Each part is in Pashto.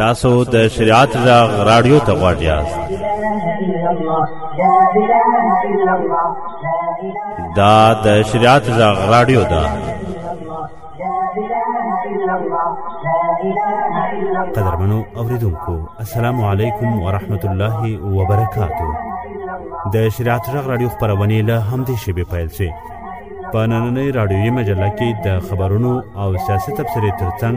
تاسو د شریعت غږ رادیو ته غواړئ یاست دا د شریعت غږ رادیو ده قدرمنو اوریدونکو السلام علیکم ورحمت الله وبرکاتو د شریعت غږ رادیو خبرونه له همدې شیبې پیل شي په نننۍ رادیوي مجله کې د خبرونو او سیاسي تبصرې ترڅنګ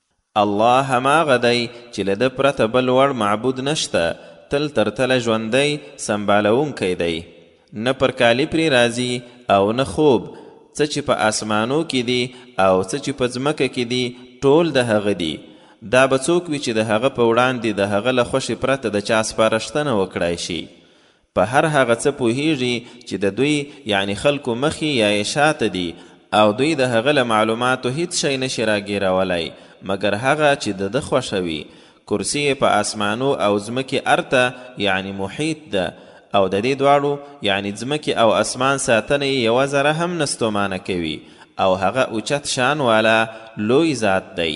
الله هماغه دی چې له ده پرته بل وړ معبود نشته، تل تر تله ژوندی، سمبالوونکی دی. نه پر کالي پرې راځي او نه خوب، څه چې په آسمانو کې دي او څه چې په ځمکه کې دي، ټول د هغه دي. دا به څوک وي چې د هغه په وړاندې د هغه له خوښې پرته د چا سپارښتنه وکړای شي؟ په هر هغه څه پوهېږي چې د دوی، یعنې خلکو، مخې یا یې شاته دي او دوی د هغه له معلوماتو هیڅ شی نه شي راګېرولی مګر هغه چې د ده خوښه وي. کرسي یې په آسمانو او ځمکې ارته، یعنې محیط، ده او د دې دواړو، یعنې ځمکې او آسمان، ساتنه یې یوه ذره هم نه ستومانه کوي او هغه اوچت شان والا، لوی ذات، دی.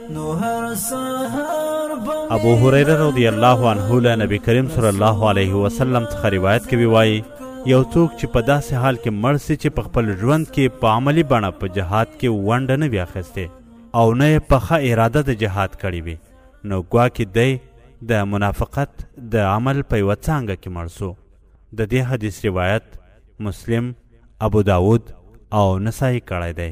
ابو هريره رضی الله عنه له نبی کریم صلی الله علیه وسلم څخه روایت کوي وایي یو څوک چې په داسې حال کې مړ سي چې په خپل ژوند کې په عملی بڼه په جهاد کې ونډه نه وي اخیستې او نه یې پخه اراده د جهاد کړې وي نو ګواکې دی د منافقت د عمل په یوه څانګه کې مړ سو د دې حدیث روایت مسلم ابو داود او نسائی کړی دی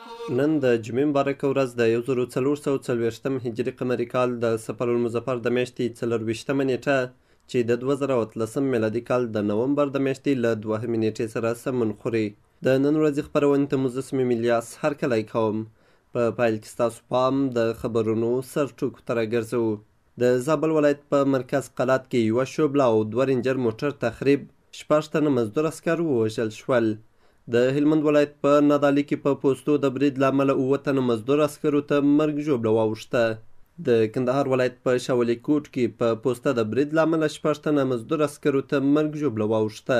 نن د جمعې مبارکه ورځ د یو زرو څلور سوه څلوېښت م هجري قمري کال د سفر المظفر د میاشتې څلور ویشت مه نېټه چې د دوه زره او اتلس م میلادي کال د نومبر د میاشتې له دوهمې نېټې سره سمون خوري. د نن ورځې خپرونې ته مو زه صمیم الیاس هرکلی کوم. په پیل کې ستاسو پام د خبرونو سرټکو ته راګرځوو. د زابل ولایت په مرکز قلات کې یوه شوبله او دوه رینجر موټر تخریب، شپږ تنه مزدور عسکر ووژل شول. د هلمند ولایت په نادعلي کې په پوستو د برید له امله اووه تنه مزدور عسکرو ته مرګ ژوبله واوښته. د کندهار ولایت په شاولي کوټ کې په پوسته د برید له امله شپږ تنه مزدور عسکرو ته مرګ ژوبله واوښته.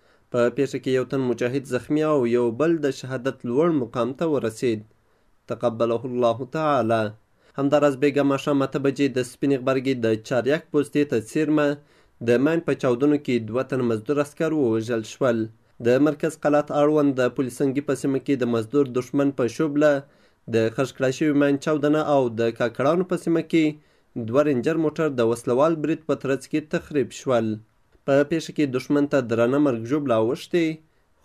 په پېښه کې یو تن مجاهد زخمي او یو بل د شهادت لوړ مقام ته ورسید. تقبله الله تعالی. همداراز بېګا ماښام اته بجې د سپینې غبرګې د چاریاک پوستې ته څېرمه د ماین په چاودنو کې دوه تنه مزدور عسکر ووژل شول. د مرکز قلات اړوند د پلسنګي په سیمه کې د مزدور دښمن په شوبله د خرج کړای شوي ماین چاودنه او د کاکړانو په سیمه کې دوه رینجر موټر د وسلوال برید په ترڅ کې تخریب شول. په پېښه کې دښمن ته درنه مرګ ژوبله اوښتې،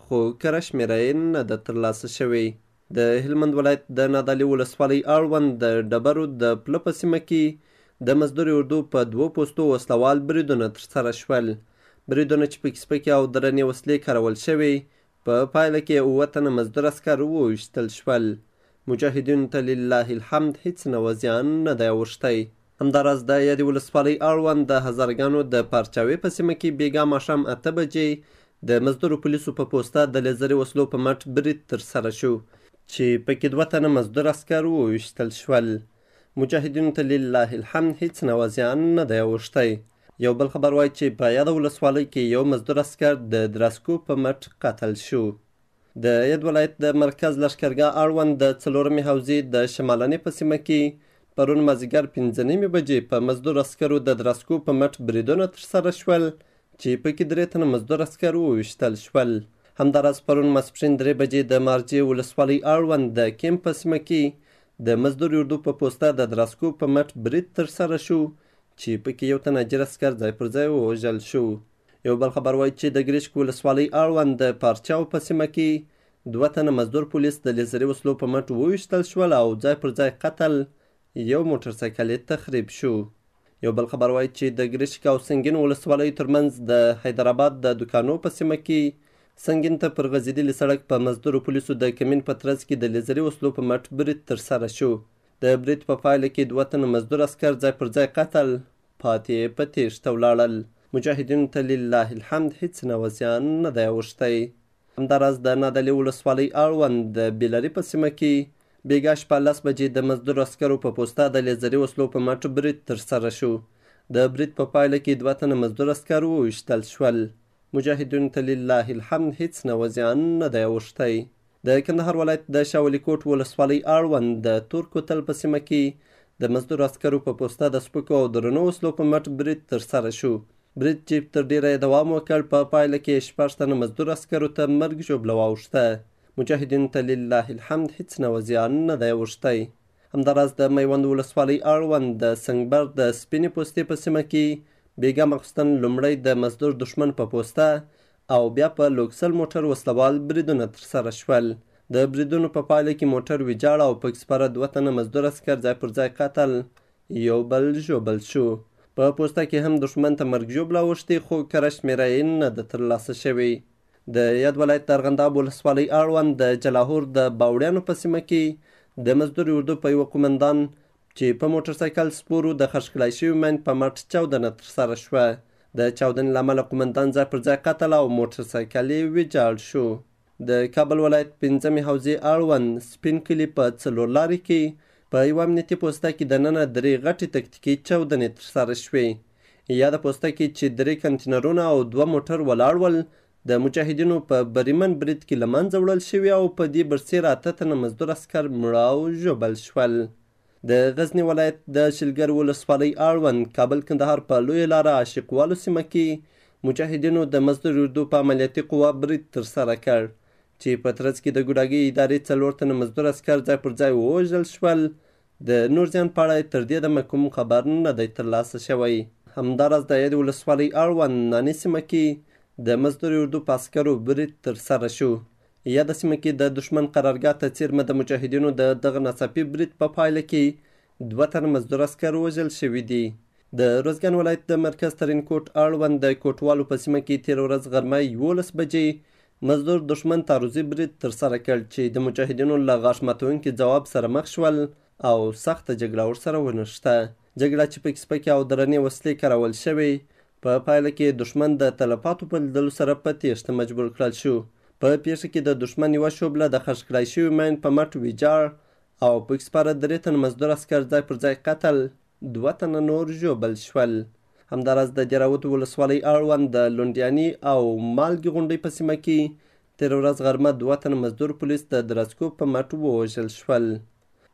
خو کره شمېره یې نه ده ترلاسه شوې. د هلمند ولایت د نادعلي ولسوالۍ اړوند د ډبرو د پله په سیمه کې د مزدورې اردو په دوو پوستو وسله وال بریدونه ترسره شول. بریدونه چې پکې سپکې او درنې وسلې کارول شوې، په پایله کې اووه تنه مزدور عسکر وویشتل شول. مجاهدینو ته لله الحمد هیڅ نوع زیان نه دی اوښتی. همداراز د یادې ولسوالۍ اړوند د هزارګانو د پارچاوې په سیمه کې بېګا ماښام اته بجې د مزدورو پولیسو په پوسته د لیزري وسلو په مټ برید ترسره شو چې په کې دوه تنه مزدور عسکر وویشتل شول. مجاهدینو ته لله الحمد هیڅ نوع زیان نه دی اوښتی. یو بل خبر وایي چې په یاده ولسوالۍ کې یو مزدور عسکر د درسکو په مټ قتل شو. د ید ولایت د مرکز لښکرګاه اړوند د څلورمې حوزې د شمالنې په سیمه کې پرون مازیګر پنځه نیمې بجې په مزدور عسکرو د درسکو په مټ بریدونه ترسره شول چې پکې درې تنه مزدور عسکر وویشتل شول. همداراز پرون ماسپښین درې بجې د مارجې ولسوالۍ اړوند د کیمپ په سیمه کې د مزدور اردو په پوسته د درسکو په مټ برید ترسره شو چې په کې یو تن اجیر عسکر ځای پر ځای ووژل شو. یو بل خبر وایي چې د ګریشک ولسوالۍ اړوند د پارچاو په سیمه کې دوه تنه مزدور پولیس د لیزري وسلو په مټ وویشتل شول او ځای پر ځای قتل یو موټر سایکل تخریب شو. یو بل خبر وایي چې د ګریشک او سنګین ولسوالیو ترمنځ د حیدرآباد د دکانو په سیمه کې سنګین ته پر غځېدلي سړک په مزدورو پولیسو د کمین په ترڅ کې د لیزري وسلو په مټ برید ترسره شو د برید په پایله کې دوه تنه مزدور عسکر ځای پر ځای قتل، پاتې یې په تېښته ولاړل. مجاهدینو ته لله الحمد هیڅ نوع زیان نه دی اوښتی. همداراز د نادعلي ولسوالۍ اړوند د بیلري په سیمه کې بېګا شپه لس بجې د مزدور عسکرو په پوسته د لیزري وسلو په مټ برید ترسره شو. د برید په پایله کې دوه تنه مزدور عسکر وویشتل شول. مجاهدینو ته لله الحمد هیڅ نوع زیان نه دی اوښتی. د کندهار ولایت د شاه ولي کوټ ولسوالۍ اړوند د تور کوتل په سیمه کې د مزدور عسکرو په پوسته د سپکو او درنو وسلو په مټ برید ترسره شو. برید چې تر ډېره یې دوام وکړ، په پایله کې شپږ تنه مزدور عسکرو ته مرګ ژوبله واوښته. مجاهدینو ته لله الحمد هیڅ نوع زیان نه دی اوښتی. همداراز د میوند ولسوالۍ اړوند د سنګبر د سپینې پوستې په سیمه کې بیګا ماخستن لومړی د مزدور دښمن په پوسته او بیا په لوکسل موټر وسلوال بریدونه ترسره شول. د بریدونو په پایله کې موټر ویجاړ او پک سپاره دوه تنه مزدور عسکر ځای پر ځای قتل یو بل ژوبل شو. په پوسته کې هم دښمن ته مرګ ژوبله اوښتې خو کره شمېره یې نه ده ترلاسه شوې. د یاد ولایت د ارغنداب ولسوالۍ اړوند د جلاهور د باوړیانو په سیمه کې د مزدوري اردو په یوه قومندان چې په موټرسایکل سپورو د خرڅ کړای شوي مین په مټ چاودنه ترسره شوه د چاودنې له امله قومندان ځای پر ځای قتل او موټرسایکل یې ویجاړ شو د کابل ولایت پنځمې حوزې اړوند سپین کلي په څلور لارې کې په یوه امنیتي پوسته کې دننه درې غټې تکتیکي چاودنې ترسره شوې یاده پوسته کې چې درې کنتینرونه او دوه موټر ولاړ ول، د مجاهدینو په بریمن برید کې له منځه وړل شوي او په دې برسېره اته تنه مزدور عسکر مړه او ژوبل شول. د غزني ولایت د شلګر ولسوالۍ اړوند کابل کندهار په لویه لاره عاشق والو سیمه کې مجاهدینو د مزدور اردو په عملیاتي قوا برید ترسره کړ چې په ترڅ کې د ګوډاګۍ ادارې څلور تنه مزدور عسکر ځای پر ځای ووژل شول د نور زیان په اړه تر دې دمه کوم خبر نه دی ترلاسه شوی. همداراز د ایر ولسوالۍ اړوند ناني سیمه کې د مزدوري اردو په عسکرو برید ترسره شو. یاده سیمه کې د دښمن قرارګاه ته څیرمه د مجاهدینو د دغه ناڅاپي برید په پایله کې دوه تنه مزدور عسکر وژل شوي دي. د روزګان ولایت د مرکز ترینکوټ اړوند د کوټوالو په سیمه کې تېره ورځ غرمه یولس بجې مزدور دښمن تعرضي برید ترسره کړ چې د مجاهدینو له غاښ ماتوونکي ځواب سره مخ شول او سخته جګړه ورسره ونښته. جګړه چې پکې سپکې او درنې وسلې کارول شوې، په پایله کې دښمن د تلفاتو په لیدلو سره په تېښته مجبور کړل شو. په پېښه کې د دښمن یوه شوبله د خښ کړای شوي ماین په مټ ویجاړ او پکې سپاره درې تنه مزدور عسکر ځای پر ځای قتل دوه تنه نور ژوبل شول. همداراز د دراوت ولسوالۍ اړوند د لونډیاني او مالګي غونډۍ په سیمه کې تېره ورځ غرمه دوه تنه مزدور پولیس د درسکو په مټ ووژل شول.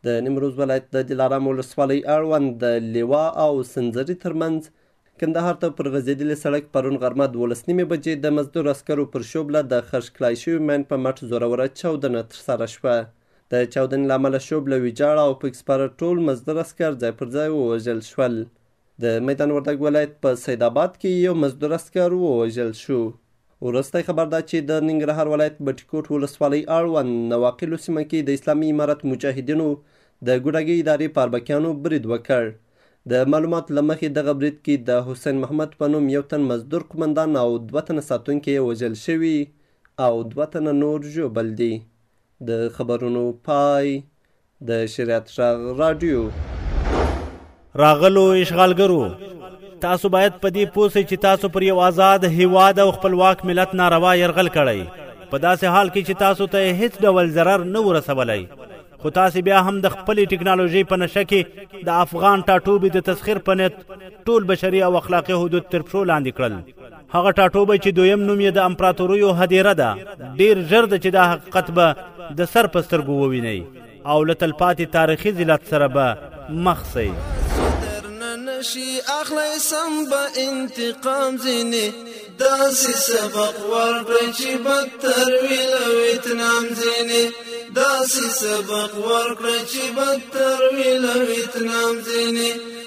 د نیمروز ولایت د دلارام ولسوالۍ اړوند د لیوا او سنځري ترمنځ کندهار ته پر غځېدلي سړک پرون غرمه دولس نیمې بجې د مزدور عسکرو پر شوبله د خرڅ کړای شوي مین په مټ زوروره چاودنه ترسره شوه. د چاودنې له امله شوبله ویجاړه او پکې سپاره ټول مزدور عسکر ځای پر ځای ووژل شول. د میدان وردګ ولایت په سید آباد کې یو مزدور عسکر ووژل شو. وروستی خبر دا چې د ننګرهار ولایت بټي کوټ ولسوالۍ اړوند نواقلو سیمه کې د اسلامي امارت مجاهدینو د ګوډاګي ادارې په اربکیانو برید وکړ. د معلومات له مخې دغه برید کې د حسین محمد په نوم یو تن مزدور قومندان او دوه تنه ساتونکي یې وژل شوي او دوه تنه نور ژوبل دي. د خبرونو پای د شریعت غږ رادیو راغلو اشغالګرو تاسو باید په دې پوه چې تاسو پر یو آزاد هیواد او خپلواک ملت ناروا یرغل کړی په داسې حال کې چې تاسو ته هیڅ ډول ضرر نه ورسولی خو تاسو بیا هم د خپلې ټکنالوژي په نشه کې د افغان ټاټوبي د تسخير په نیت ټول بشري او اخلاقي حدود تر پښو لاندې کړل هغه ټاټوبی چې دویم نوم یې د امپراتوریو هدیره ده ډیر ژر د چې دا حقیقت به د سر په سترګو ووینئ او له تلپاتې تاریخي ذلت سره به مخ سئ نشي اخلي سم به انتقام ځینې داسې سبق ورکړئ چې بدتر وي له ویتنام ځینې داسې سبق ورکړئ چې بدتر وي له ویتنام ځینې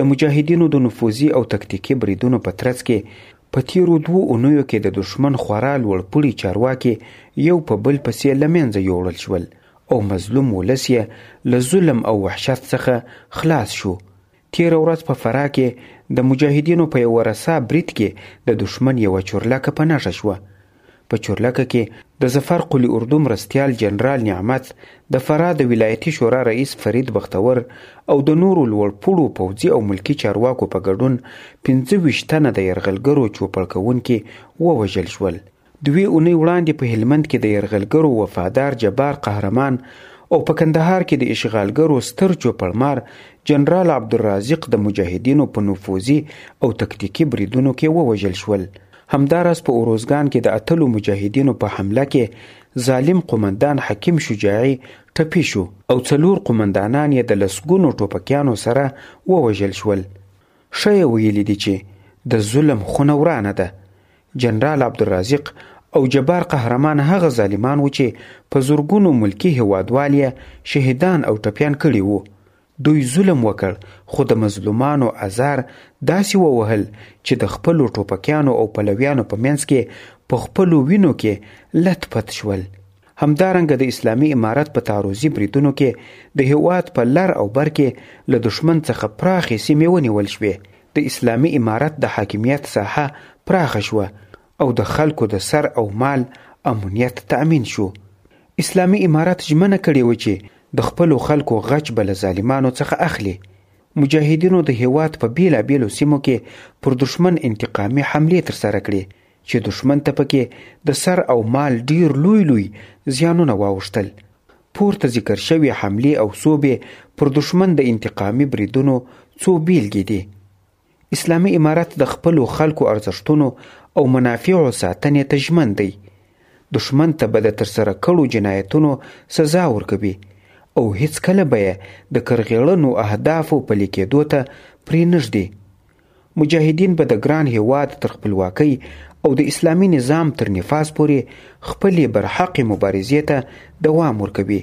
د مجاهدینو د نفوذي او تکتیکي بریدونو په ترڅ کې په تیرو دوو اونیو کې د دښمن خورا لوړ پوړي چارواکي یو په بل پسې له منځه یوړل شول او مظلوم ولس یې له ظلم او وحشت څخه خلاص شو تیره ورځ په فراه کې د مجاهدینو په یوه رسا برید کې د دښمن یوه چورلکه په نښه شوه په چورلکه کې د ظفر قلي اردو مرستیال جنرال نعمت، د فراه د ولایتي شورا رئیس فرید بختور او د نورو لوړ پوړو پوځي او ملکي چارواکو په ګډون پنځه ویشت تنه د یرغلګرو چوپړ کوونکي ووژل شول. دوې اونۍ وړاندې په هلمند کې د یرغلګرو وفادار جبار قهرمان او په کندهار کې د اشغالګرو ستر چوپړمار جنرال عبدالرازق د مجاهدینو په نفوذي او تکتیکي بریدونو کې ووژل شول همداراز په اوروزګان کې د اتلو مجاهدینو په حمله کې ظالم قومندان حکیم شجاعي ټپي شو او څلور قومندانان یې د لسګونو ټوپکیانو سره ووژل شول ښه یې ویلي دي چې د ظلم خونه ورانه ده جنرال عبدالرازق او جبار قهرمان هغه ظالمان وو چې په زرګونو ملکي هیوادوال یې شهیدان او ټپیان کړي وو دوی ظلم وکړ خو د مظلومانو ازار داسې ووهل چې د خپلو ټوپکیانو او پلویانو په منځ کې په خپلو وینو کې لت پت شول همدارنګه د اسلامي امارت په تعرضي بریدونو کې د هیواد په لر او بر کې له دښمن څخه پراخې سیمې ونیول شوې د اسلامي امارت د حاکمیت ساحه پراخه شوه او د خلکو د سر او مال امنیت تأمین شو اسلامي امارت ژمنه کړې وه چې د خپلو خلکو غچ به له ظالمانو څخه اخلي. مجاهدینو د هېواد په بېلابېلو سیمو کې پر دښمن انتقامي حملې ترسره کړې چې دښمن ته په کې د سر او مال ډېر لوی لوی زیانونه واوښتل. پورته ذکر شوې حملې او سوبې پر دښمن د انتقامي بریدونو څو بېلګې دي. اسلامي امارت د خپلو خلکو ارزښتونو او منافعو ساتنې ته ژمن دی. دښمن ته به د ترسره کړو جنایتونو سزا ورکوي او هیڅکله به یې د کرغېړنو اهدافو پلي کېدو ته پرې نه ږدي. مجاهدین به د ګران هېواد تر خپلواکۍ او د اسلامي نظام تر نفاذ پورې خپلې برحقې مبارزې ته دوام ورکوي.